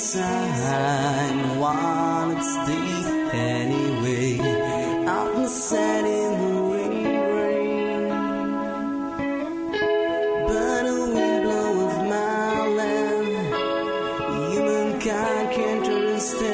time while it's deep anyway. Out in the sand in the rain, rain. But a wind blow of my land, humankind can't understand.